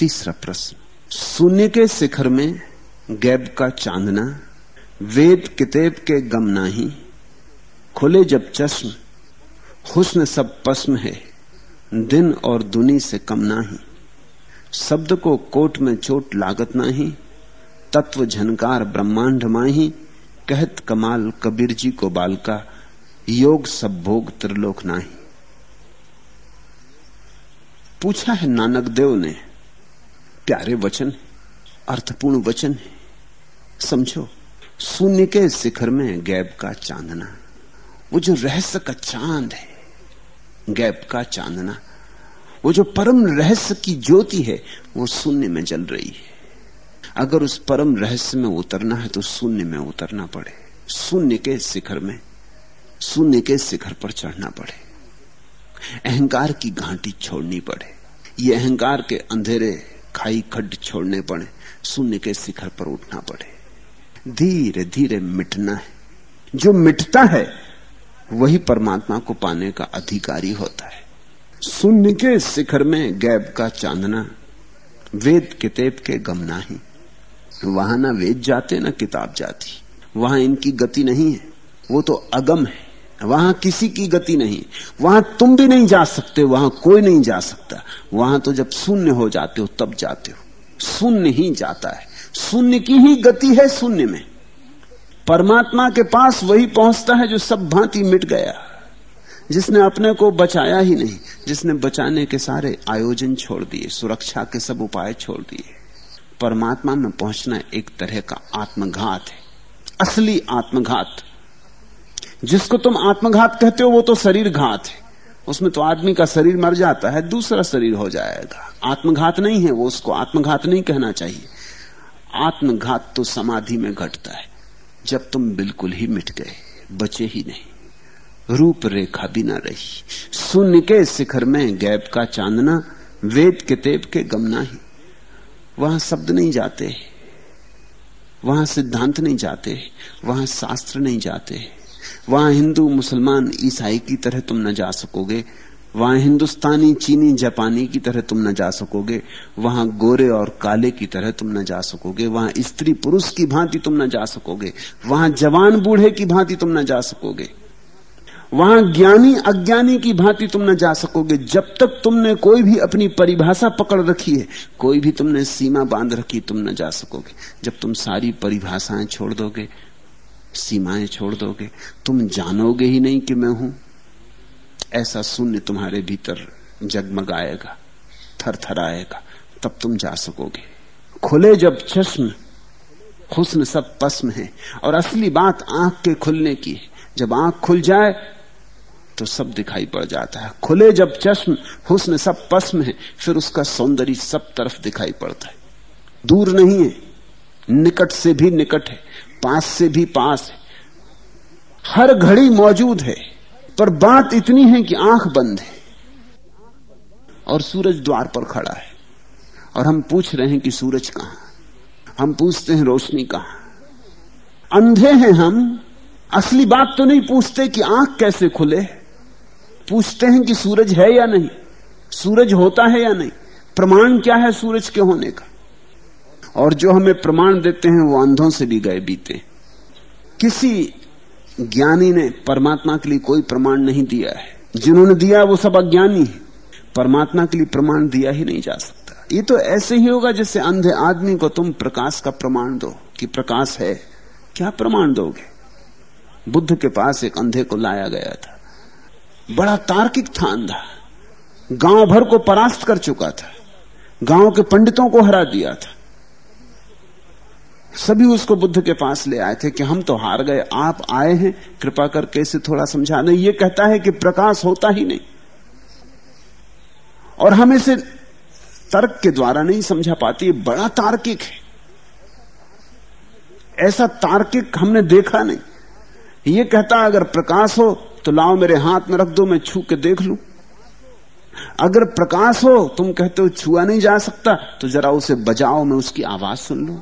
तीसरा प्रश्न। शून्य के शिखर में गैब का चांदना, वेद कितेब के गम नाही, खुले जब चश्म, हुस्न सब पस्म है, दिन और दुनी से कम नाही। शब्द को कोट में चोट लागत नाही, तत्व झनकार ब्रह्मांड माही, कहत कमाल कबीर जी को बालका, योग सब भोग त्रिलोक नाही। पूछा है नानक देव ने प्यारे वचन, अर्थपूर्ण वचन है समझो, शून्य के शिखर में गैब का चांदना। वो जो रहस्य का चाँद है, गैब का चांदना। वो जो परम रहस्य की ज्योति है, वो शून्य में जल रही है। अगर उस परम रहस्य में उतरना है तो शून्य में उतरना पड़े। शून्य के शिखर में, शून्य के शिखर पर चढ़ना पड़े। अहंकार की घाटी छोड़नी पड़े। ये अहंकार के अंधेरे खाई खड्ड छोड़ने पड़े शून्य के शिखर पर उठना पड़े। धीरे धीरे मिटना है। जो मिटता है, वही परमात्मा को पाने का अधिकारी होता है। शून्य के शिखर में गैब का चांदना, वेद किताब के गमना ही वहाँ ना वेद जाते, ना किताब जाती। वहाँ इनकी गति नहीं है। वो तो अगम है। वहाँ किसी की गति नहीं, वहाँ तुम भी नहीं जा सकते, वहाँ कोई नहीं जा सकता। वहाँ तो जब शून्य हो जाते हो, तब जाते हो। शून्य ही जाता है। शून्य की ही गति है शून्य में। परमात्मा के पास वही पहुँचता है जो सब भांति मिट गया। जिसने अपने को बचाया ही नहीं, जिसने बचाने के सारे आयोजन छोड़ दिए, सुरक्षा के सब उपाय छोड़ दिए। परमात्मा में पहुँचना एक तरह का आत्मघात है। असली आत्मघात। जिसको तुम आत्मघात कहते हो, वो तो शरीर घात है। उसमें तो आदमी का शरीर मर जाता है, दूसरा शरीर हो जाएगा। आत्मघात नहीं है, वो उसको आत्मघात नहीं कहना चाहिए। आत्मघात तो समाधि में घटता है, जब तुम बिल्कुल ही मिट गए, बचे ही नहीं। रूप रेखा भी ना रही। शून्य के शिखर में गैप का चांदना, वेद कितेब के गमना ही। वहाँ शब्द नहीं जाते। वहाँ सिद्धांत नहीं जाते। वहाँ शास्त्र नहीं जाते। वहाँ हिंदू मुसलमान ईसाई की तरह तुम न जा सकोगे। वहाँ हिंदुस्तानी, चीनी, जापानी की तरह तुम न जा सकोगे। वहाँ गोरे और काले की तरह तुम न जा सकोगे। वहाँ स्त्री पुरुष की भांति तुम न जा सकोगे। वहाँ जवान बूढ़े की भांति तुम न जा सकोगे। वहाँ ज्ञानी, अज्ञानी की भांति तुम न जा सकोगे। जब तक तुमने कोई भी अपनी परिभाषा पकड़ रखी है, कोई भी तुमने सीमा बाँध रखी, तुम न जा सकोगे। जब तुम सारी परिभाषाएँ छोड़ दोगे सीमाएँ छोड़ दोगे। तुम जानोगे ही नहीं कि मैं हूँ। ऐसा शून्य तुम्हारे भीतर जगमगाएगा थर थर आएगा तब तुम जा सकोगे। खुले जब चश्म, हुस्न सब पस्म है, और असली बात आँख के खुलने की है। जब आँख खुल जाए तो सब दिखाई पड़ जाता है। खुले जब चश्म, हुस्न सब पस्म है, फिर उसका सौंदर्य सब तरफ़ दिखाई पड़ता है। दूर नहीं है, निकट से भी निकट है। पास से भी पास है। हर घड़ी मौजूद है, पर बात इतनी है कि आँख बंद है। और सूरज द्वार पर खड़ा है, और हम पूछ रहे हैं कि सूरज कहाँ? हम पूछते हैं, रोशनी कहाँ? अंधे हैं हम, असली बात तो नहीं पूछते कि आँख कैसे खुले पूछते हैं कि सूरज है या नहीं, सूरज होता है या नहीं, प्रमाण क्या है सूरज के होने का? और जो हमें प्रमाण देते हैं, वो अंधों से भी गए बीते। किसी ज्ञानी ने परमात्मा के लिए कोई प्रमाण नहीं दिया है। जिन्होंने दिया, वो सब अज्ञानी परमात्मा के लिए प्रमाण दिया ही नहीं जा सकता। ये तो ऐसे ही होगा जैसे अंधे आदमी को तुम प्रकाश का प्रमाण दो, कि प्रकाश है। क्या प्रमाण दोगे? बुद्ध के पास एक अंधे को लाया गया था। बड़ा तार्किक था अंधा। गाँव भर को परास्त कर चुका था। गाँव के पंडितों को हरा दिया था। सभी उसको बुद्ध के पास ले आए थे कि हम तो हार गए, आप आए हैं, कृपा करके इसे थोड़ा समझा दें। ये कहता है कि प्रकाश होता ही नहीं। और हम इसे तर्क के द्वारा नहीं समझा पाती बड़ा तार्किक है। ऐसा तार्किक हमने देखा नहीं। ये कहता अगर प्रकाश हो तो लाओ मेरे हाथ में रख दो, मैं छू के देख लू। अगर प्रकाश हो, तुम कहते हो छुआ नहीं जा सकता तो जरा उसे बजाओ, मैं उसकी आवाज़ सुन लू।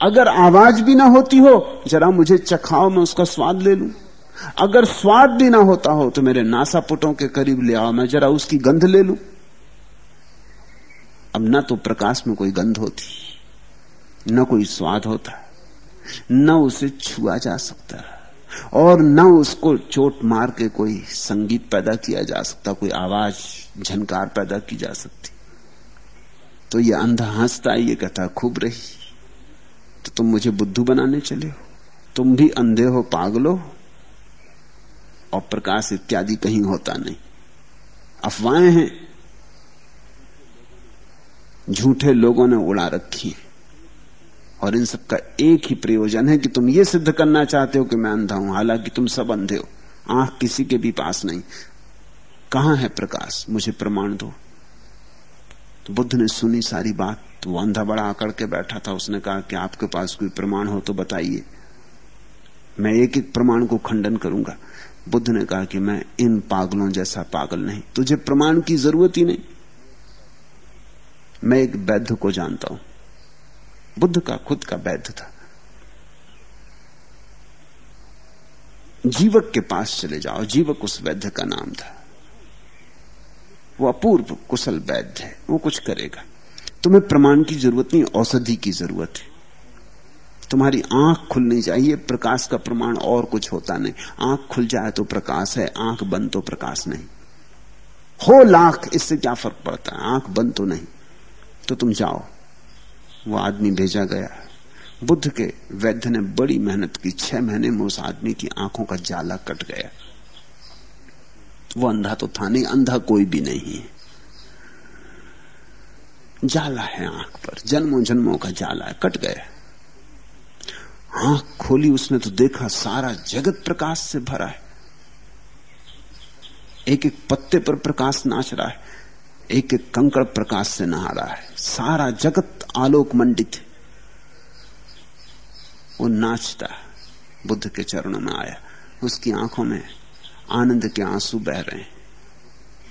अगर आवाज़ भी ना होती हो, जरा मुझे चखाओ, मैं उसका स्वाद ले लू। अगर स्वाद भी ना होता हो तो मेरे नासापुटों के करीब ले आओ, मैं जरा उसकी गंध ले लू। अब ना तो प्रकाश में कोई गंध होती, न कोई स्वाद होता, न उसे छुआ जा सकता, और न उसको चोट मार के कोई संगीत पैदा किया जा सकता, कोई आवाज़, झनकार पैदा की जा सकती। तो ये अंधा हंसता ये कहता खूब रही। तो तुम मुझे बुद्धू बनाने चले हो। तुम भी अंधे हो, पागलो और प्रकाश इत्यादि कहीं होता नहीं। अफवाहें हैं। झूठे लोगों ने उड़ा रखी और इन सब का एक ही प्रयोजन है कि तुम ये सिद्ध करना चाहते हो कि मैं अंधा हूँ, हालाँकि तुम सब अंधे हो। आँख किसी के भी पास नहीं। कहाँ है प्रकाश? मुझे प्रमाण दो। तो बुद्ध ने सुनी सारी बात। वो अंधा बड़ा आकड़ के बैठा था, उसने कहा कि आपके पास कोई प्रमाण हो तो बताइए। मैं एक एक प्रमाण को खंडन करूँगा। बुद्ध ने कहा कि मैं इन पागलों जैसा पागल नहीं, तुझे प्रमाण की ज़रूरत ही नहीं। मैं एक वैद्य को जानता हूँ। बुद्ध का खुद का वैद्य था। जीवक के पास चले जाओ, जीवक उस वैद्य का नाम था। वो अपूर्व कुशल वैद्य है, वो कुछ करेगा। तुम्हें प्रमाण की ज़रूरत नहीं, औषधि की ज़रूरत है। तुम्हारी आँख खुलनी चाहिए, प्रकाश का प्रमाण और कुछ होता नहीं। आँख खुल जाए तो प्रकाश है, आँख बंद तो प्रकाश नहीं। हो लाख, इससे क्या फ़र्क पड़ता है? आँख बंद तो नहीं। तो तुम जाओ। वो आदमी भेजा गया। बुद्ध के वैद्य ने बड़ी मेहनत की। छह महीने में उस आदमी की आँखों का जाला कट गया। वो अंधा तो था नहीं, अंधा कोई भी नहीं है। जाला है आँख पर। जन्मों जन्मों का जाला है। कट गया आँख खोली, उसने तो देखा सारा जगत प्रकाश से भरा है। एक एक पत्ते पर प्रकाश नाच रहा है। एक एक कंकड़ प्रकाश से नहा रहा है। सारा जगत आलोक मंडित है। वो नाचता बुद्ध के चरणों में आया। उसकी आँखों में आनंद के आँसू बह रहे हैं।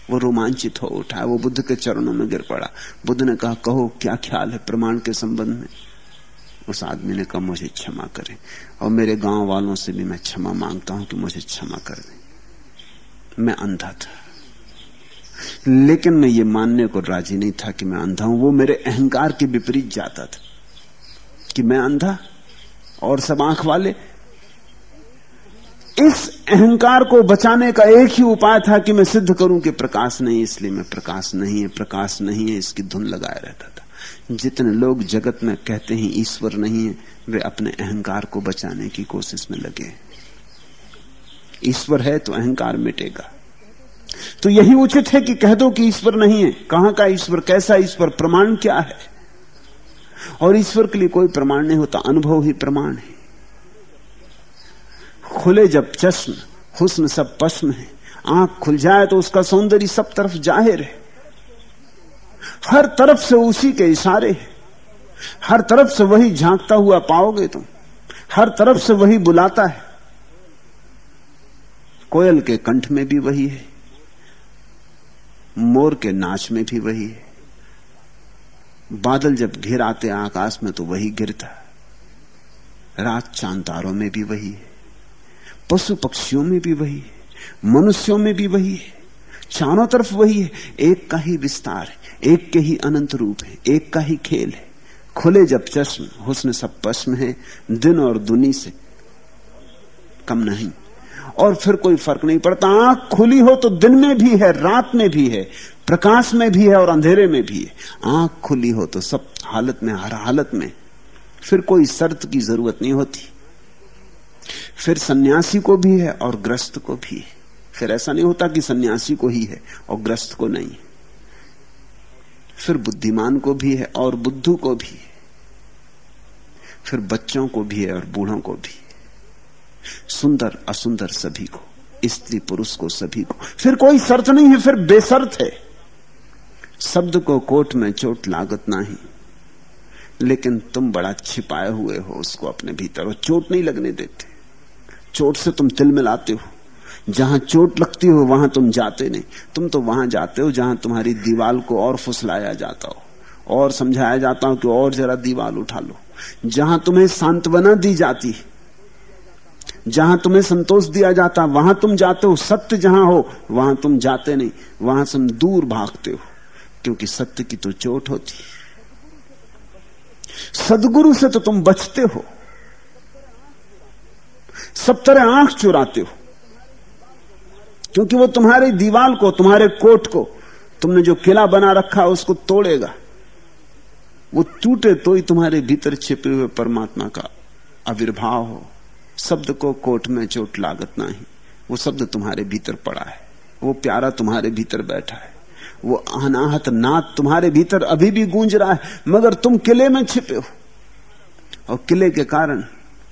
वो रोमांचित हो उठा, वो बुद्ध के चरणों में गिर पड़ा। बुद्ध ने कहा, कहो, क्या ख्याल है प्रमाण के संबंध में? उस आदमी ने कहा, मुझे क्षमा करें और मेरे गाँव वालों से भी मैं क्षमा माँगता हूँ कि मुझे क्षमा कर दें। मैं अंधा था। लेकिन मैं ये मानने को राज़ी नहीं था कि मैं अंधा हूँ। वो मेरे अहंकार के विपरीत जाता था कि मैं अंधा और सब आँख वाले इस अहंकार को बचाने का एक ही उपाय था कि मैं सिद्ध करूँ कि प्रकाश नहीं इसलिए मैं प्रकाश नहीं है, प्रकाश नहीं है, इसकी धुन लगाए रहता था। जितने लोग जगत में कहते हैं, ईश्वर नहीं है, वे अपने अहंकार को बचाने की कोशिश में लगे ईश्वर है तो अहंकार मिटेगा। तो यही उचित है कि कह दो कि ईश्वर नहीं है। कहाँ का ईश्वर, कैसा ईश्वर, प्रमाण क्या है? और ईश्वर के लिए कोई प्रमाण नहीं होता, अनुभव ही प्रमाण है। खुले जब चश्म हुस्न सब पश्म है। आँख खुल जाए तो उसका सौंदर्य सब तरफ़ ज़ाहिर है। हर तरफ़ से उसी के इशारे हैं। हर तरफ़ से वही झांकता हुआ पाओगे तुम। हर तरफ़ से वही बुलाता है। कोयल के कंठ में भी वही है। मोर के नाच में भी वही है। बादल जब घिर आते आकाश में तो वही गिरता। रात चाँद तारों में भी वही है। पशु पक्षियों में भी वही है, मनुष्यों में भी वही है, चारों तरफ़ वही है। एक का ही विस्तार है, एक के ही अनंत रूप है, एक का ही खेल है। खुले जब चश्म, हुस्न सब पश्म है, दिन और दुनी से कम नहीं। और फिर कोई फ़र्क नहीं पड़ता, आँख खुली हो तो दिन में भी है, रात में भी है, प्रकाश में भी है और अंधेरे में भी है। आँख खुली हो तो सब हालत में, हर हालत में। फिर कोई शर्त की ज़रूरत नहीं होती। फिर सन्यासी को भी है और ग्रस्त को भी है। फिर ऐसा नहीं होता कि सन्यासी को ही है और ग्रस्त को नहीं फिर बुद्धिमान को भी है और बुद्धू को भी है। फिर बच्चों को भी है और बूढ़ों को भी सुंदर, असुंदर सभी को, स्त्री पुरुष को सभी को। फिर कोई शर्त नहीं है, फिर बेसर्त है। शब्द को कोट में चोट लागत नहीं लेकिन तुम बड़ा छिपाए हुए हो उसको अपने भीतर और चोट नहीं लगने देते। चोट से तुम तिल मिलाते हो। जहाँ चोट लगती हो, वहाँ तुम जाते नहीं। तुम तो वहाँ जाते हो, जहाँ तुम्हारी दीवाल को और फुसलाया जाता हो। और समझाया जाता हो कि और जरा दीवाल उठा लो। जहाँ तुम्हें सांत्वना दी जाती, जहाँ तुम्हें संतोष दिया जाता, वहाँ तुम जाते हो। सत्य जहाँ हो, वहाँ तुम जाते नहीं। वहाँ से दूर भागते हो, क्योंकि सत्य की तो चोट होती सदगुरु से तो तुम बचते हो। सब तरह आँख चुराते हो। क्योंकि वो तुम्हारी दीवाल को, तुम्हारे कोट को, तुमने जो किला बना रखा उसको तोड़ेगा। वो टूटे तो ही तुम्हारे भीतर छिपे हुए परमात्मा का आविर्भाव हो। शब्द को कोट में चोट लागत ना ही वो शब्द तुम्हारे भीतर पड़ा है। वो प्यारा तुम्हारे भीतर बैठा है। वो अनाहत नाद तुम्हारे भीतर अभी भी गूंज रहा है, मगर तुम किले में छिपे हो। और किले के कारण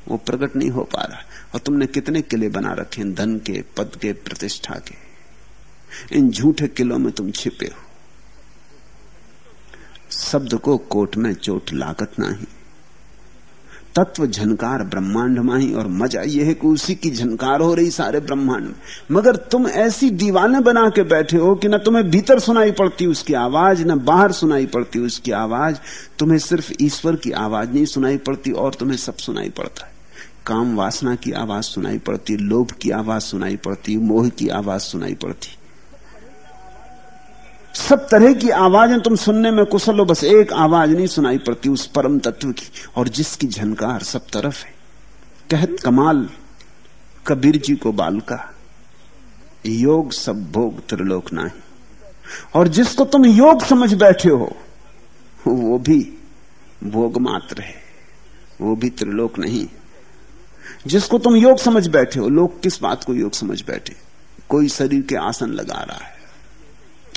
वो प्रकट नहीं हो पा रहा। और तुमने कितने किले बना रखे हैं धन के, पद के, प्रतिष्ठा के? इन झूठे किलों में तुम छिपे हो। शब्द को कोट में चोट लागत नहीं। तत्व झनकार ब्रह्मांड माही और मज़ा यह है कि उसी की झनकार हो रही सारे ब्रह्मांड में। मगर तुम ऐसी दीवाने बना के बैठे हो कि ना तुम्हें भीतर सुनाई पड़ती उसकी आवाज़, ना बाहर सुनाई पड़ती उसकी आवाज़। तुम्हें सिर्फ़ ईश्वर की आवाज़ नहीं सुनाई पड़ती और तुम्हें सब सुनाई पड़ता है। काम वासना की आवाज़ सुनाई पड़ती, लोभ की आवाज़ सुनाई पड़ती, मोह की आवाज़ सुनाई पड़ती। सब तरह की आवाज़ें तुम सुनने में कुशल हो, बस एक आवाज़ नहीं सुनाई पड़ती उस परम तत्व की, और जिसकी झनकार सब तरफ़ है। कहत कमाल, कबीर जी को बालका, योग सब भोग त्रिलोक नहीं। और जिसको तुम योग समझ बैठे हो, वो भी भोग मात्र है, वो भी त्रिलोक नहीं। जिसको तुम योग समझ बैठे हो, लोग किस बात को योग समझ बैठे? कोई शरीर के आसन लगा रहा है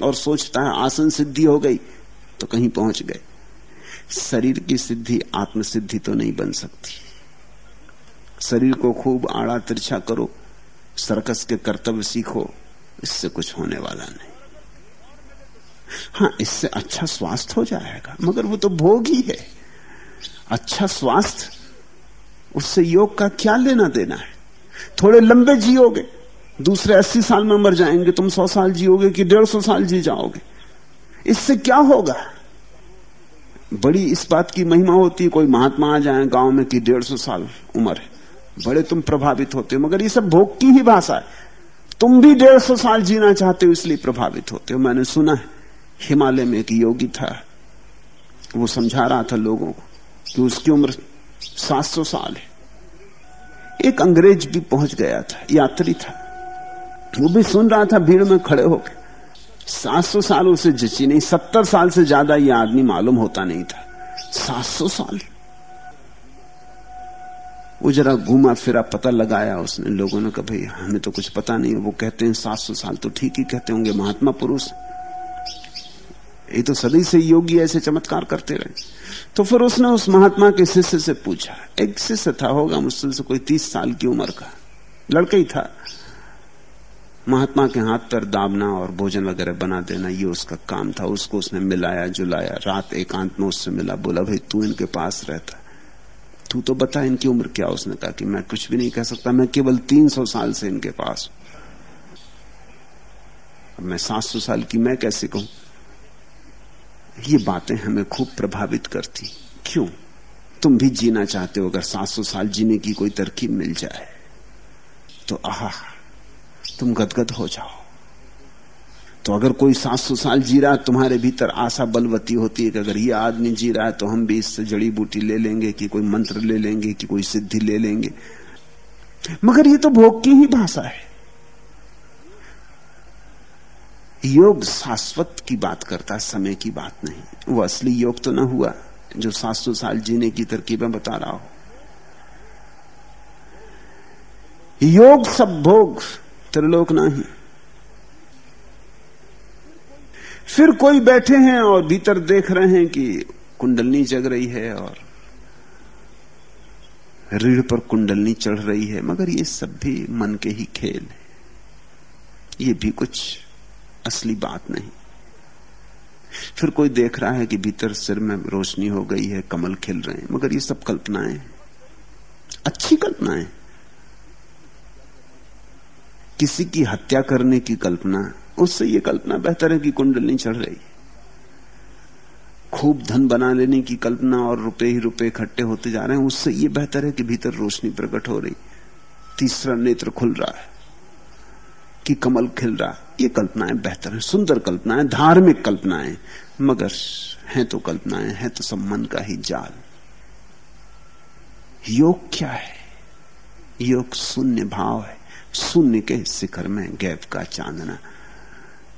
और सोचता है, आसन सिद्धि हो गई तो कहीं पहुँच गए। शरीर की सिद्धि आत्म सिद्धि तो नहीं बन सकती। शरीर को खूब आड़ा तिरछा करो, सर्कस के कर्तव्य सीखो, इससे कुछ होने वाला नहीं। हाँ इससे अच्छा स्वास्थ्य हो जाएगा, मगर वो तो भोग ही है। अच्छा स्वास्थ्य उससे योग का क्या लेना देना है? थोड़े लंबे जियोगे, दूसरे अस्सी साल में मर जाएँगे, तुम सौ साल जियोगे कि डेढ़ सौ साल जी जाओगे। इससे क्या होगा? बड़ी इस बात की महिमा होती है, कोई महात्मा आ जाए गाँव में कि डेढ़ सौ साल उम्र है। बड़े तुम प्रभावित होते हो, मगर ये सब भोग की ही भाषा है। तुम भी डेढ़ सौ साल जीना चाहते हो, इसलिए प्रभावित होते हो। मैंने सुना है, हिमालय में एक योगी था, वो समझा रहा था लोगों को कि उसकी उम्र सात सौ साल है। एक अंग्रेज़ भी पहुँच गया था, यात्री था। वो भी सुन रहा था भीड़ में खड़े होकर सात सौ साल उसे जची नहीं, सत्तर साल से ज़्यादा ये आदमी मालूम होता नहीं था। सात सौ साल। वो जरा घूमा फिरा पता लगाया उसने। लोगों ने कहा, भाई, हमें तो कुछ पता नहीं वो कहते हैं, सात सौ साल तो ठीक ही कहते होंगे, महात्मा पुरुष ये तो सदी से योगी ऐसे चमत्कार करते रहे। तो फिर उसने उस महात्मा के शिष्य से पूछा, एक शिष्य था, होगा मुश्किल से कोई तीस साल की उम्र का। लड़का ही था। महात्मा के हाथ पर दाबना और भोजन वगैरह बना देना, ये उसका काम था। उसको उसने मिलाया, जुलाया। रात एकांत में उससे मिला, बोला, भाई, तू इनके पास रहता। तू तो बता इनकी उम्र क्या उसने कहा कि मैं कुछ भी नहीं कह सकता, मैं केवल तीन सौ साल से इनके पास अब मैं सात सौ साल की मैं कैसे कहूँ? ये बातें हमें खूब प्रभावित करती। क्यों? तुम भी जीना चाहते हो, अगर सात सौ साल जीने की कोई तरकीब मिल जाए तो आह, तुम गदगद हो जाओ। तो अगर कोई सात सौ साल जी रहा तुम्हारे भीतर आशा बलवती होती है कि अगर ये आदमी जी रहा है तो हम भी इससे जड़ी बूटी ले लेंगे, कि कोई मंत्र ले लेंगे, कि कोई सिद्धि ले लेंगे। मगर ये तो भोग की ही भाषा है। योग शाश्वत की बात करता समय की बात नहीं। वो असली योग तो ना हुआ, जो सात सौ साल जीने की तरकीबें बता रहा हो। योग सब भोग, त्रिलोक नहीं। फिर कोई बैठे हैं और भीतर देख रहे हैं कि कुंडलनी जग रही है और रीढ़ पर कुंडलनी चढ़ रही है, मगर ये सब भी मन के ही खेल है। ये भी कुछ असली बात नहीं। फिर कोई देख रहा है कि भीतर सिर में रोशनी हो गई है, कमल खिल रहे हैं, मगर ये सब कल्पनाएँ अच्छी कल्पनाएँ किसी की हत्या करने की कल्पना, उससे यह कल्पना बेहतर है कि कुंडली चढ़ रही। खूब धन बना लेने की कल्पना और रुपए ही रुपए इकट्ठे होते जा रहे हैं, उससे यह बेहतर है कि भीतर रोशनी प्रकट हो रही। तीसरा नेत्र खुल रहा है। कि कमल खिल रहा ये कल्पनाएँ बेहतर है, सुंदर कल्पनाएँ, धार्मिक कल्पनाएँ। मगर हैं तो कल्पनाएँ, हैं तो सब मन का ही जाल। योग क्या है? योग शून्य भाव है। शून्य के शिखर में गैप का चांदना।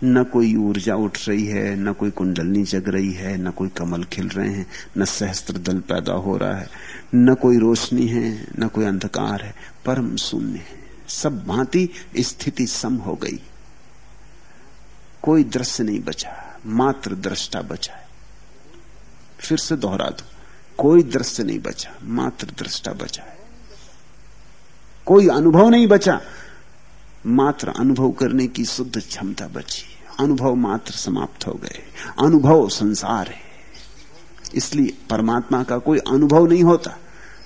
न कोई ऊर्जा उठ रही है, न कोई कुंडलनी जग रही है, न कोई कमल खिल रहे हैं, न सहस्त्र दल पैदा हो रहा है, न कोई रोशनी है, न कोई अंधकार है, परम शून्य है। सब भांति स्थिति सम हो गई। कोई दृश्य नहीं बचा, मात्र दृष्टा बचा है। फिर से दोहरा दो, कोई दृश्य नहीं बचा, मात्र दृष्टा बचा है। कोई अनुभव नहीं बचा, मात्र अनुभव करने की शुद्ध क्षमता बची। अनुभव मात्र समाप्त हो गए, अनुभव संसार है। इसलिए परमात्मा का कोई अनुभव नहीं होता।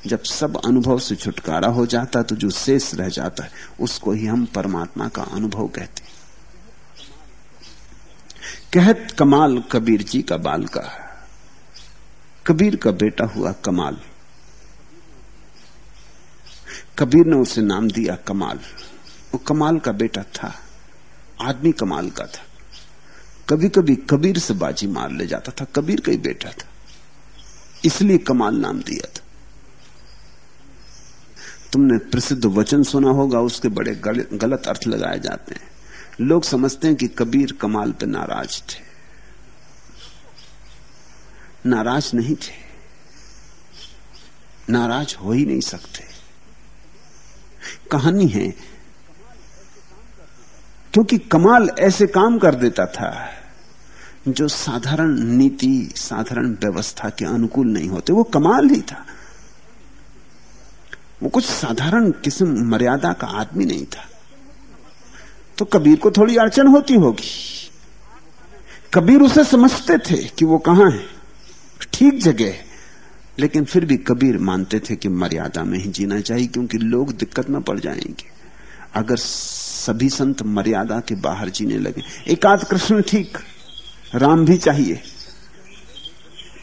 जब सब अनुभव से छुटकारा हो जाता तो जो शेष रह जाता है, उसको ही हम परमात्मा का अनुभव कहते कहत कमाल कबीर जी का बाल का कबीर का बेटा हुआ कमाल। कबीर ने उसे नाम दिया कमाल। वो कमाल का बेटा था, आदमी कमाल का था। कभी कभी कबीर से बाजी मार ले जाता था, कबीर का ही बेटा था। इसलिए कमाल नाम दिया था। तुमने प्रसिद्ध वचन सुना होगा, उसके बड़े गलत अर्थ लगाए जाते हैं। लोग समझते हैं कि कबीर कमाल पे नाराज़ थे। नाराज़ नहीं थे। नाराज़ हो ही नहीं सकते। कहानी है, क्योंकि कमाल ऐसे काम कर देता था, जो साधारण नीति, साधारण व्यवस्था के अनुकूल नहीं होते। वो कमाल ही था। वो कुछ साधारण किस्म, मर्यादा का आदमी नहीं था। तो कबीर को थोड़ी अड़चन होती होगी। कबीर उसे समझते थे कि वो कहाँ है। ठीक जगह है। लेकिन फिर भी कबीर मानते थे कि मर्यादा में ही जीना चाहिए, क्योंकि लोग दिक्कत में पड़ जाएँगे। अगर सभी संत मर्यादा के बाहर जीने लगे। एकाध कृष्ण ठीक, राम भी चाहिए।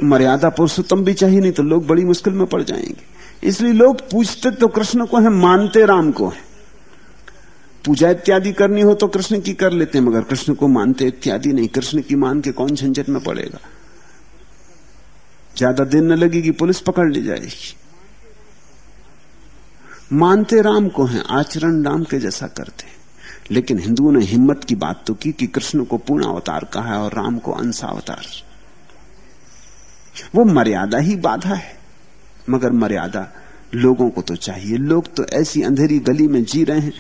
मर्यादा पुरुषोत्तम भी चाहिए, नहीं तो लोग बड़ी मुश्किल में पड़ जाएँगे। इसलिए लोग पूछते तो कृष्ण को है, मानते राम को है। पूजा इत्यादि करनी हो तो कृष्ण की कर लेते हैं, मगर कृष्ण को मानते इत्यादि नहीं। कृष्ण की मान के कौन झंझट में पड़ेगा? ज़्यादा दिन न लगेगी, पुलिस पकड़ ली जाएगी। मानते राम को हैं, आचरण राम के जैसा करते हैं। लेकिन हिंदुओं ने हिम्मत की बात तो की कि कृष्ण को पूर्ण अवतार कहा है और राम को अंशावतार वो मर्यादा ही बाधा है। मगर मर्यादा। लोगों को तो चाहिए। लोग तो ऐसी अंधेरी गली में जी रहे हैं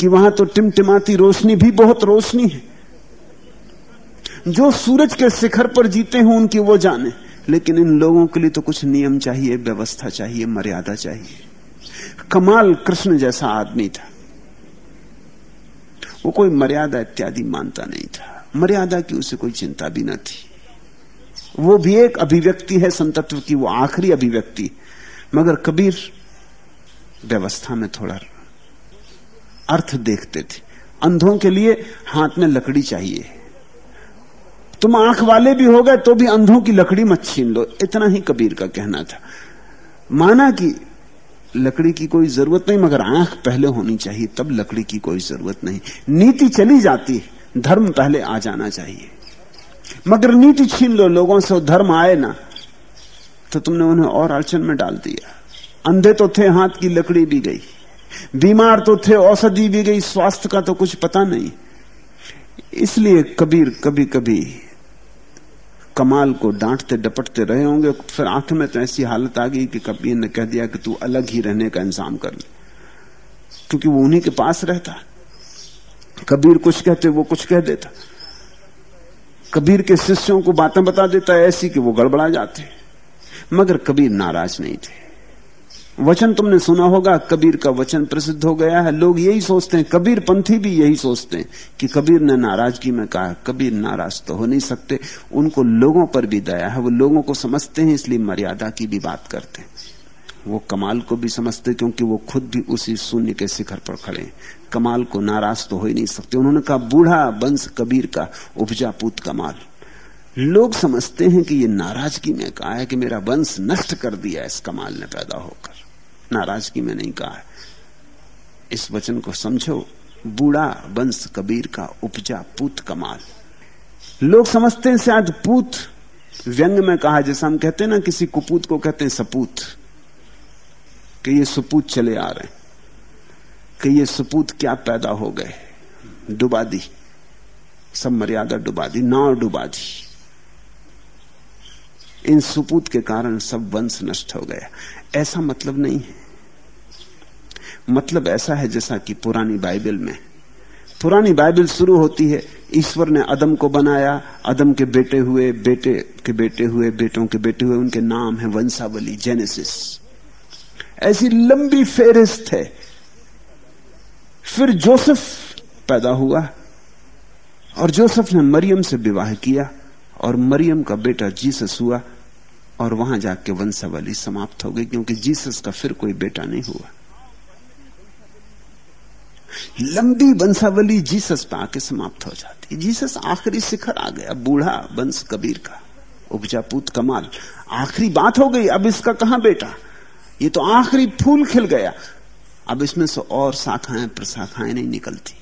कि वहाँ तो टिमटिमाती रोशनी भी बहुत रोशनी है। जो सूरज के शिखर पर जीते हैं, उनकी वो जाने। लेकिन इन लोगों के लिए तो कुछ नियम चाहिए, व्यवस्था चाहिए, मर्यादा चाहिए। कमाल कृष्ण जैसा आदमी था। वो कोई मर्यादा इत्यादि मानता नहीं था। मर्यादा की उसे कोई चिंता भी न थी। वो भी एक अभिव्यक्ति है संतत्व की, वो आखिरी अभिव्यक्ति। मगर कबीर व्यवस्था में थोड़ा अर्थ देखते थे। अंधों के लिए हाथ में लकड़ी चाहिए। तुम आँख वाले भी हो गए तो भी अंधों की लकड़ी मत छीन लो। इतना ही कबीर का कहना था। माना कि लकड़ी की कोई ज़रूरत नहीं, मगर आँख पहले होनी चाहिए, तब लकड़ी की कोई ज़रूरत नहीं। नीति चली जाती है धर्म पहले आ जाना चाहिए। मगर नीति छीन लो, लोगों से धर्म आए ना तो तुमने उन्हें और अड़चन में डाल दिया। अंधे तो थे, हाथ की लकड़ी भी गई। बीमार तो थे, औषधि भी गई, स्वास्थ्य का तो कुछ पता नहीं। इसलिए कबीर कभी कभी कमाल को डांटते, डपटते रहे होंगे, फिर आँख में तो ऐसी हालत आ गई कि कबीर ने कह दिया कि तू अलग ही रहने का इंतज़ाम कर ले। क्योंकि वो उन्हीं के पास रहता। कबीर कुछ कहते, वो कुछ कह देता। कबीर के शिष्यों को बातें बता देता है ऐसी कि वो गड़बड़ा जाते मगर कबीर नाराज़ नहीं थे। वचन तुमने सुना होगा, कबीर का वचन प्रसिद्ध हो गया है। लोग यही सोचते हैं, कबीर पंथी भी यही सोचते हैं कि कबीर ने नाराज़गी में कहा कबीर नाराज़ तो हो नहीं सकते। उनको लोगों पर भी दया है। वो लोगों को समझते हैं, इसलिए मर्यादा की भी बात करते हैं। वो कमाल को भी समझते क्योंकि वो खुद भी उसी शून्य के शिखर पर खड़े कमाल को नाराज़ तो हो ही नहीं सकते। उन्होंने कहा, बूढ़ा बंश कबीर का, उपजा पूत कमाल। लोग समझते हैं कि ये नाराज़गी में कहा है कि मेरा वंश नष्ट कर दिया इस कमाल ने पैदा होकर। नाराज़गी में नहीं कहा है। इस वचन को समझो, बूढ़ा वंश कबीर का, उपजा पूत कमाल। लोग समझते हैं शायद पूत व्यंग में कहा जैसा हम कहते हैं ना, किसी कुपूत को कहते हैं सपूत, कि ये सपूत चले आ रहे हैं। कि ये सपूत क्या पैदा हो गए? डुबा दी। सब मर्यादा डुबा दी नाव डुबा दी। इन सुपूत के कारण सब वंश नष्ट हो गया। ऐसा मतलब नहीं है। मतलब ऐसा है जैसा कि पुरानी बाइबल में। पुरानी बाइबल शुरू होती है, ईश्वर ने अदम को बनाया, अदम के बेटे हुए, बेटे के बेटे हुए, बेटों के बेटे हुए, उनके नाम है वंशावली, जेनेसिस। ऐसी लंबी फेरिस्त है फिर जोसेफ पैदा हुआ और जोसेफ ने मरियम से विवाह किया और मरियम का बेटा जीसस हुआ और वहाँ जाके वंशावली समाप्त हो गई, क्योंकि जीसस का फिर कोई बेटा नहीं हुआ। लंबी वंशावली जीसस पे आके समाप्त हो जाती जीसस आखिरी शिखर आ गया, बूढ़ा वंश कबीर का उपजापूत कमाल। आखिरी बात हो गई, अब इसका कहाँ बेटा? ये तो आखिरी फूल खिल गया। अब इसमें से और शाखाएँ, प्रशाखाएँ नहीं निकलती।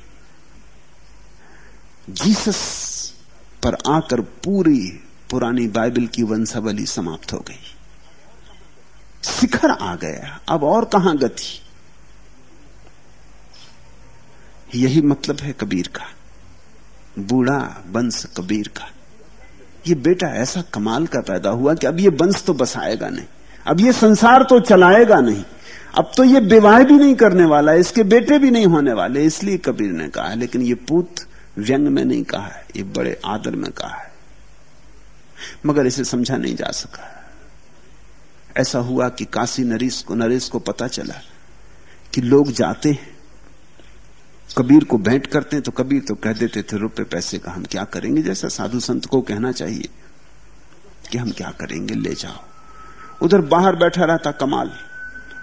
जीसस पर आकर पूरी पुरानी बाइबल की वंशावली समाप्त हो गई। शिखर आ गया। अब और कहाँ गति? यही मतलब है कबीर का। बूढ़ा वंश कबीर का। ये बेटा ऐसा कमाल का पैदा हुआ कि अब ये वंश तो बसाएगा नहीं। अब ये संसार तो चलाएगा नहीं। अब तो ये विवाह भी नहीं करने वाला इसके बेटे भी नहीं होने वाले, इसलिए कबीर ने कहा, लेकिन ये पूत व्यंग में नहीं कहा है, ये बड़े आदर में कहा है। मगर इसे समझा नहीं जा सका। ऐसा हुआ कि काशी नरेश को नरेश को पता चला कि लोग जाते हैं, कबीर को भेंट करते हैं तो कबीर तो कह देते थे, रुपए पैसे का हम क्या करेंगे? जैसा साधु संत को कहना चाहिए कि हम क्या करेंगे, ले जाओ। उधर बाहर बैठा रहता कमाल।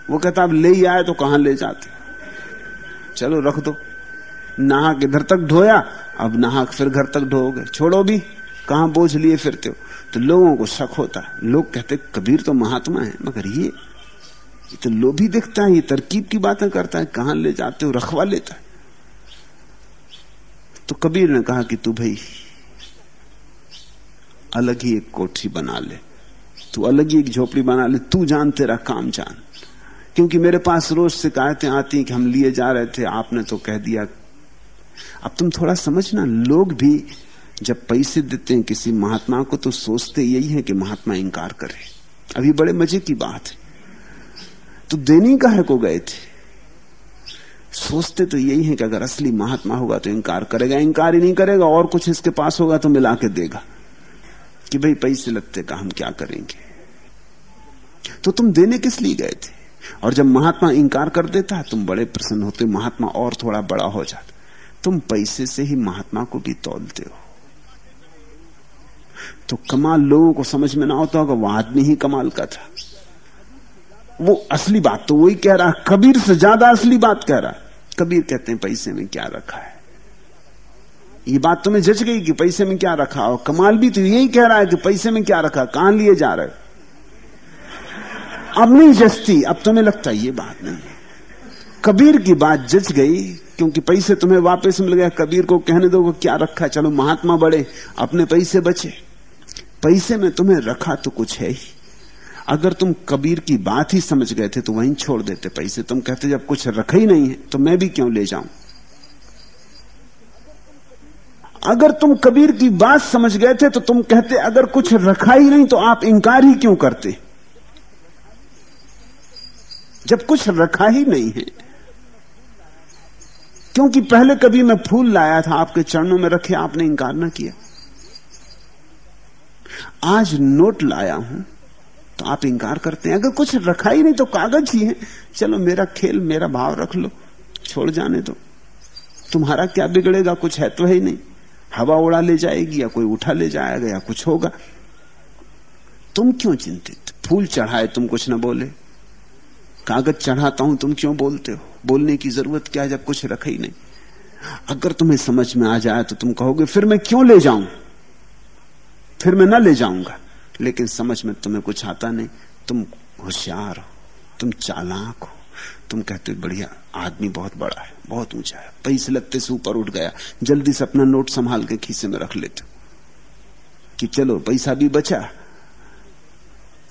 वो कहता, अब ले ही आए तो कहाँ ले जाते? चलो रख दो। नाहक इधर तक ढोया अब नाहक फिर घर तक ढोगे छोड़ो भी, कहाँ बोझ लिए फिरते हो? तो लोगों को शक होता। है लोग कहते, कबीर तो महात्मा है, मगर ये ये तो लोभी दिखता है, ये तरकीब की बातें करता है। कहाँ ले जाते हो? रखवा लेता है। तो कबीर ने कहा कि, तू भाई, अलग ही एक कोठी बना ले। तू अलग ही एक झोपड़ी बना ले। तू जान तेरा काम जान। क्योंकि मेरे पास रोज शिकायतें आती कि हम लिए जा रहे थे, आपने तो कह दिया। अब तुम थोड़ा समझना, लोग भी जब पैसे देते हैं किसी महात्मा को तो सोचते यही है कि महात्मा इंकार करे अभी बड़े मज़े की बात है। तो देनी है को गए थे? सोचते तो यही है कि अगर असली महात्मा होगा तो इंकार करेगा इंकार ही नहीं करेगा, और कुछ इसके पास होगा तो मिला के देगा। कि भाई पैसे लगते का हम क्या करेंगे? तो तुम देने किस लिए गए थे? और जब महात्मा इंकार कर देता है, तुम बड़े प्रसन्न होते महात्मा और थोड़ा बड़ा हो जाता तुम पैसे से ही महात्मा को भी तोलते हो। तो कमाल लोगों को समझ में ना होता होगा, वह आदमी ही कमाल का था। वो असली बात तो वही कह रहा कबीर से ज़्यादा असली बात कह रहा कबीर कहते हैं, पैसे में क्या रखा है? ये बात तुम्हें जच गई कि पैसे में क्या रखा, और कमाल भी तो यही कह रहा है कि पैसे में क्या रखा, कहाँ लिए जा रहे अब नहीं जचती अब तुम्हें लगता ये बात नहीं कबीर की बात जच गई, क्योंकि पैसे तुम्हें वापस मिल गया कबीर को कहने दो क्या रखा चलो, महात्मा बड़े, अपने पैसे बचे। पैसे में तुम्हें रखा तो कुछ है ही। अगर तुम कबीर की बात ही समझ गए थे तो वहीं छोड़ देते पैसे। तुम कहते, जब कुछ रखा ही नहीं है तो मैं भी क्यों ले जाऊँ? अगर तुम कबीर की बात समझ गए थे तो तुम कहते, अगर कुछ रखा ही नहीं तो आप इंकार ही क्यों करते? जब कुछ रखा ही नहीं है। क्योंकि पहले कभी मैं फूल लाया था, आपके चरणों में रखे, आपने इंकार ना किया। आज नोट लाया हूँ तो आप इंकार करते हैं। अगर कुछ रखा ही नहीं तो कागज़ ही है। चलो, मेरा खेल, मेरा भाव रख लो। छोड़ जाने दो। तुम्हारा क्या बिगड़ेगा? कुछ है तो है ही नहीं। हवा उड़ा ले जाएगी, या कोई उठा ले जाएगा, या कुछ होगा। तुम क्यों चिंतित? फूल चढ़ाए, तुम कुछ ना बोले। कागज़ चढ़ाता हूँ, तुम क्यों बोलते हो? बोलने की ज़रूरत क्या है जब कुछ रखा ही नहीं? अगर तुम्हें समझ में आ जाए तो तुम कहोगे, फिर मैं क्यों ले जाऊँ? फिर मैं ना ले जाऊँगा। लेकिन समझ में तुम्हें कुछ आता नहीं। तुम होशियार हो, तुम चालाक हो। तुम कहते हो, बढ़िया, आदमी बहुत बड़ा है, बहुत ऊँचा है। पैसे लगते से ऊपर उठ गया, जल्दी से अपना नोट संभाल के खीसे में रख लेते कि चलो, पैसा भी बचा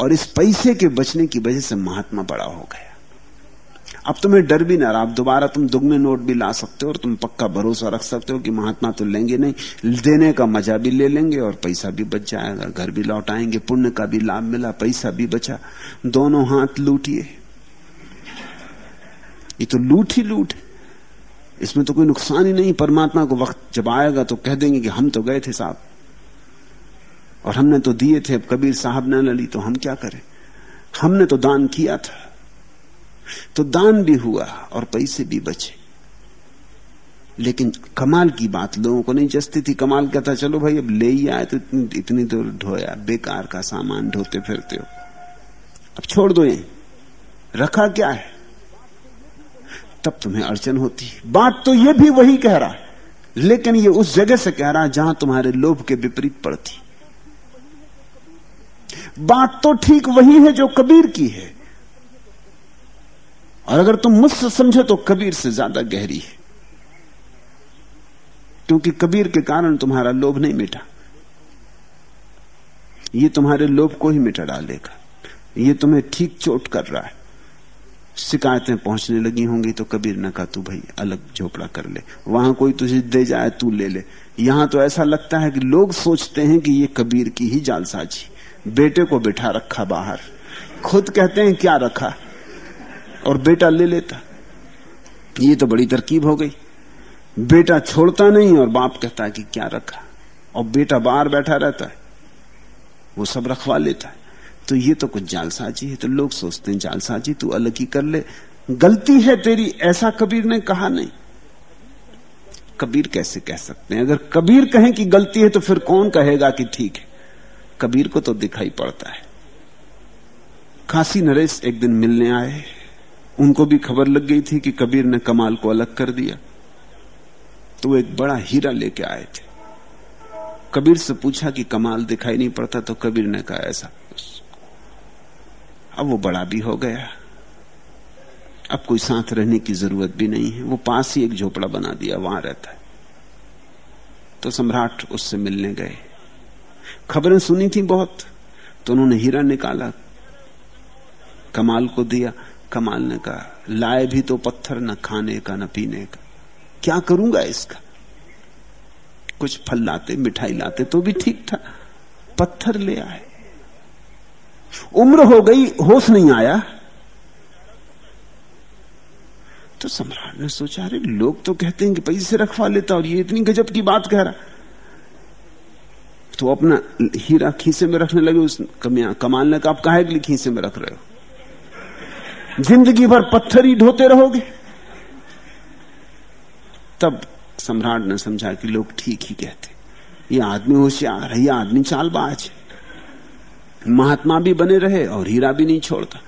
और इस पैसे के बचने की वजह से महात्मा बड़ा हो गया। अब तुम्हें डर भी ना रहा दोबारा तुम दुगने नोट भी ला सकते हो और तुम पक्का भरोसा रख सकते हो कि महात्मा तो लेंगे नहीं। देने का मज़ा भी ले लेंगे और पैसा भी बच जाएगा, घर भी लौट आएँगे, पुण्य का भी लाभ मिला, पैसा भी बचा। दोनों हाथ लूटिए। ये तो लूट ही लूट इसमें तो कोई नुकसान ही नहीं, परमात्मा को वक्त जब आएगा तो कह देंगे कि हम तो गए थे साहब। और हमने तो दिए थे, अब कबीर साहब ने न ली तो हम क्या करें? हमने तो दान किया था। तो दान भी हुआ और पैसे भी बचे। लेकिन कमाल की बात, लोगों को नहीं जस्ती थी। कमाल कहता चलो भाई, अब ले ही आए तो इतनी इतनी तो ढोया, बेकार का सामान ढोते फिरते हो। अब छोड़ दो ये। रखा क्या है? तब तुम्हें अड़चन होती बात तो ये भी वही कह रहा है। लेकिन ये उस जगह से कह रहा है जहाँ तुम्हारे लोभ के विपरीत पड़ती। बात तो ठीक वही है जो कबीर की है। और अगर तुम मुझसे समझो तो कबीर से ज़्यादा गहरी है। क्योंकि कबीर के कारण तुम्हारा लोभ नहीं मिटा। ये तुम्हारे लोभ को ही मिटा डालेगा। ये तुम्हें ठीक चोट कर रहा है। शिकायतें पहुँचने लगी होंगी तो कबीर ने कहा, तू भाई, अलग झोपड़ा कर ले। वहाँ कोई तुझे दे जाए, तू ले ले। यहाँ तो ऐसा लगता है कि लोग सोचते हैं कि ये कबीर की ही जालसाजी। बेटे को बिठा रखा बाहर। खुद कहते हैं, क्या रखा? और बेटा ले लेता। ये तो बड़ी तरकीब हो गई। बेटा छोड़ता नहीं और बाप कहता है कि क्या रखा? और बेटा बाहर बैठा रहता है। वो सब रखवा लेता है। तो ये तो कुछ जालसाजी है। तो लोग सोचते हैं, जालसाजी तू अलग ही कर ले। गलती है तेरी, ऐसा कबीर ने कहा नहीं। कबीर कैसे कह सकते हैं? अगर कबीर कहें कि गलती है तो फिर कौन कहेगा कि ठीक है? कबीर को तो दिखाई पड़ता है। काशी नरेश एक दिन मिलने आए। उनको भी खबर लग गई थी कि कबीर ने कमाल को अलग कर दिया। तो वो एक बड़ा हीरा लेके आए थे। कबीर से पूछा कि कमाल दिखाई नहीं पड़ता तो कबीर ने कहा, ऐसा अब वो बड़ा भी हो गया। अब कोई साथ रहने की ज़रूरत भी नहीं है। वो पास ही एक झोपड़ा बना दिया, वहाँ रहता है। तो सम्राट उससे मिलने गए। खबरें सुनी थी बहुत तो उन्होंने हीरा निकाला, कमाल को दिया। कमाल ने कहा, लाए भी तो पत्थर न खाने का न पीने का। क्या करूँगा इसका? कुछ फल लाते, मिठाई लाते तो भी ठीक था। पत्थर ले आए। उम्र हो गई, होश नहीं आया। तो सम्राट ने सोचा, अरे, लोग तो कहते हैं कि पैसे रखवा लेता और ये इतनी गजब की बात कह रहा तो अपना हीरा खीसे में रखने लगे उस कमाल ने कहा, आप काहे खीसे में रख रहे हो? ज़िंदगी भर पत्थर ही ढोते रहोगे। तब सम्राट ने समझा कि लोग ठीक ही कहते ये आदमी होशियार है, ये आदमी चालबाज है। महात्मा भी बने रहे और हीरा भी नहीं छोड़ता।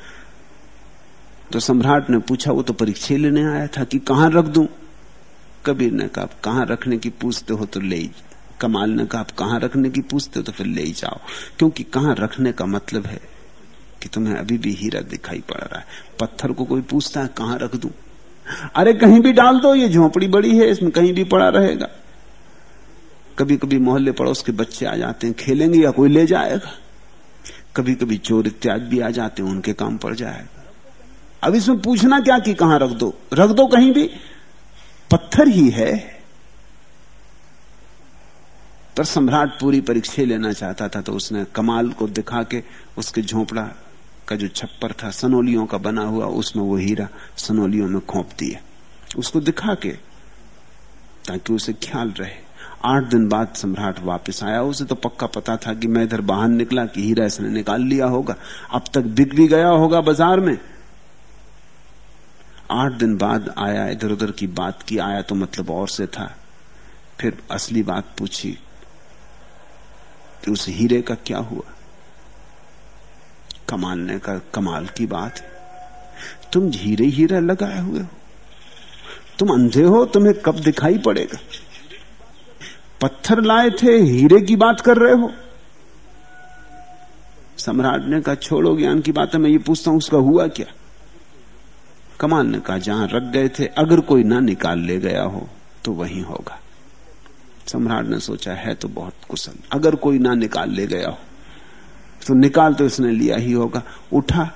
तो सम्राट ने पूछा, वो तो परीक्षा लेने आया था कि कहाँ रख दूँ? कबीर ने कहा कहाँ रखने की पूछते हो तो ले कमाल ने कहा आप कहाँ रखने की पूछते हो तो फिर ले ही जाओ। क्योंकि कहाँ रखने का मतलब है कि तुम्हें अभी भी हीरा दिखाई पड़ रहा है। पत्थर को कोई पूछता है, कहाँ रख दू? अरे कहीं भी डाल दो, ये झोपड़ी बड़ी है, इसमें कहीं भी पड़ा रहेगा। कभी कभी मोहल्ले पड़ोस के बच्चे आ जाते हैं, खेलेंगे या कोई ले जाएगा? कभी कभी चोर इत्यादि भी आ जाते हैं, उनके काम पड़ जाएगा। अब इसमें पूछना क्या कि कहाँ रख दो? रख दो कहीं भी। पत्थर ही है। पर सम्राट पूरी परीक्षा लेना चाहता था तो उसने कमाल को दिखा के उसके झोपड़ा का जो छप्पर था, सनोलियों का बना हुआ, उसमें वो हीरा सनोलियों में खोप दिया उसको दिखा के, ताकि उसे ख्याल रहे। आठ दिन बाद सम्राट वापस आया। उसे तो पक्का पता था कि मैं इधर बाहर निकला, कि हीरा इसने निकाल लिया होगा। अब तक बिक भी गया होगा बाज़ार में। आठ दिन बाद आया इधर उधर की बात की, आया तो मतलब और से था। फिर असली बात पूछी कि उस हीरे का क्या हुआ? कमाल ने का कमाल की बात है। तुम हीरे हीरा लगाए हुए हो। तुम अंधे हो, तुम्हें कब दिखाई पड़ेगा? पत्थर लाए थे, हीरे की बात कर रहे हो? सम्राट ने कहा, छोड़ो ज्ञान की बात है मैं ये पूछता हूँ, उसका हुआ क्या? कमाल ने कहा, जहाँ रख गए थे, अगर कोई ना निकाल ले गया हो तो वहीं होगा। सम्राट ने सोचा, है तो बहुत कुशल अगर कोई ना निकाल ले गया हो तो निकाल तो इसने लिया ही होगा। उठा,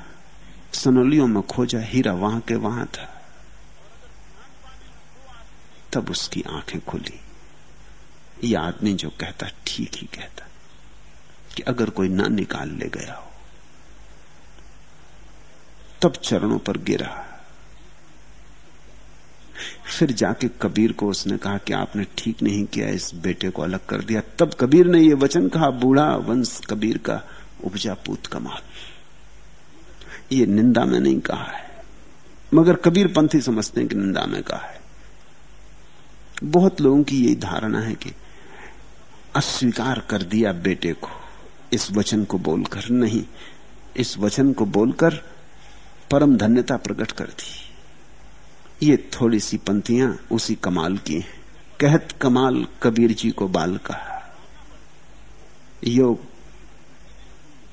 सनोलियों में खोजा, हीरा वहाँ के वहाँ था। तब उसकी आँखें खुली। ये आदमी जो कहता, ठीक ही कहता कि अगर कोई ना निकाल ले गया हो, तब चरणों पर गिरा। फिर जाके कबीर को उसने कहा कि आपने ठीक नहीं किया, इस बेटे को अलग कर दिया। तब कबीर ने यह वचन कहा, बूढ़ा वंश कबीर का उपजा पूत कमाल। ये निंदा में नहीं कहा है, मगर कबीर पंथी समझते हैं कि निंदा में कहा है। बहुत लोगों की यही धारणा है कि अस्वीकार कर दिया बेटे को, इस वचन को बोलकर नहीं, इस वचन को बोलकर परम धन्यता प्रकट कर दी। ये थोड़ी सी पंक्तियाँ उसी कमाल की हैं। कहत कमाल कबीर जी को बाल का। योग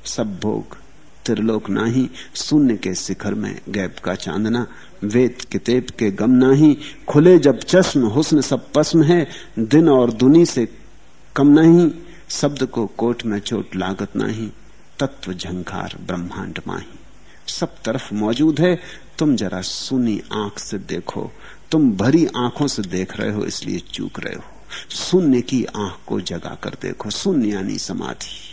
सब भोग त्रिलोक नाही, शून्य के शिखर में गैप का चांदना, वेद कितेब के गम नाही, खुले जब चश्म, हुस्न सब पस्म है, दिन और दुनी से कम नहीं, शब्द को कोट में चोट लागत नहीं, तत्व झंकार ब्रह्मांड माही। सब तरफ़ मौजूद है। तुम जरा सुनी आँख से देखो। तुम भरी आँखों से देख रहे हो, इसलिए चूक रहे हो। शून्य की आँख को जगा कर देखो। शून्य यानी समाधि।